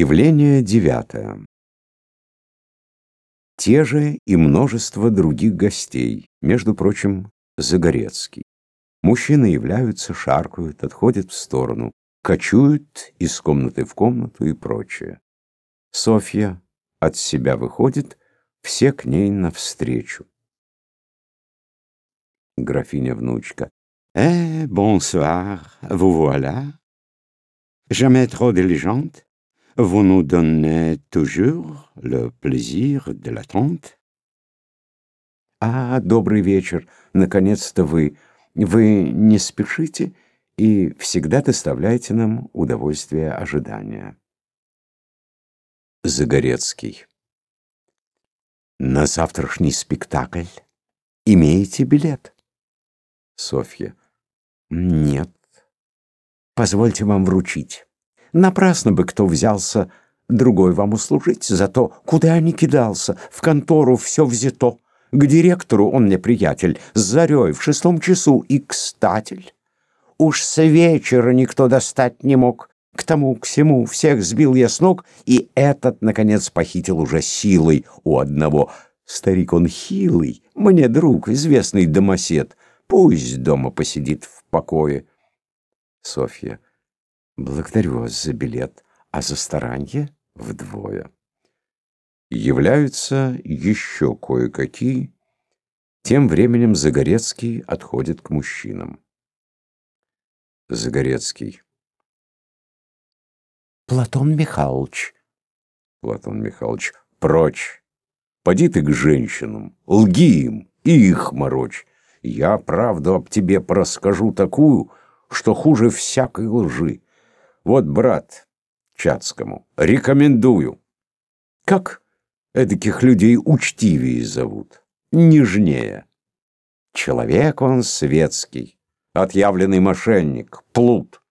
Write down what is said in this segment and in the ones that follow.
Явление девятое. Те же и множество других гостей, между прочим, Загорецкий. Мужчины являются, шаркают, отходят в сторону, кочуют из комнаты в комнату и прочее. Софья от себя выходит, все к ней навстречу. Графиня-внучка. «Eh, bonsoir, vous voilà? Jamais trop diligente?» Vous nous donnez toujours le plaisir de l'attente. А, добрый вечер. Наконец-то вы. Вы не спешите и всегда доставляете нам удовольствие ожидания. Загорецкий. На завтрашний спектакль имеете билет? Софья. Нет. Позвольте вам вручить. Напрасно бы кто взялся другой вам услужить, зато куда ни кидался, в контору все взято. К директору он мне приятель, с зарей в шестом часу и кстатель. Уж с вечера никто достать не мог. К тому, к всему, всех сбил я с ног, и этот, наконец, похитил уже силой у одного. Старик он хилый, мне друг, известный домосед. Пусть дома посидит в покое. Софья. Благодарю вас за билет, а за старанье вдвое. Являются еще кое-какие. Тем временем Загорецкий отходит к мужчинам. Загорецкий. Платон Михайлович. Платон Михайлович. Прочь. Поди ты к женщинам, лги им и их морочь. Я правду об тебе расскажу такую, что хуже всякой лжи. Вот, брат, Чацкому, рекомендую. Как эдаких людей учтивее зовут, нежнее. Человек он светский, отъявленный мошенник, плут.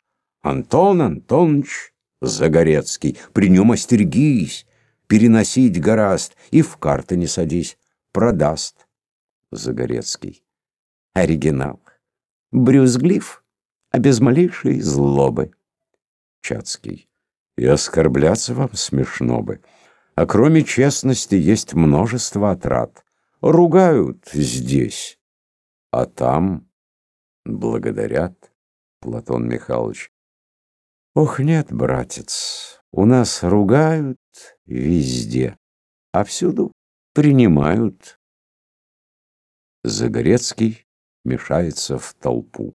Антон Антонович Загорецкий, при нем остерегись, переносить гораст, и в карты не садись, продаст. Загорецкий. Оригинал. Брюзглив, а без малейшей злобы. Чацкий. И оскорбляться вам смешно бы. А кроме честности есть множество отрад. Ругают здесь, а там благодарят, Платон Михайлович. Ох, нет, братец, у нас ругают везде, а всюду принимают. Загорецкий мешается в толпу.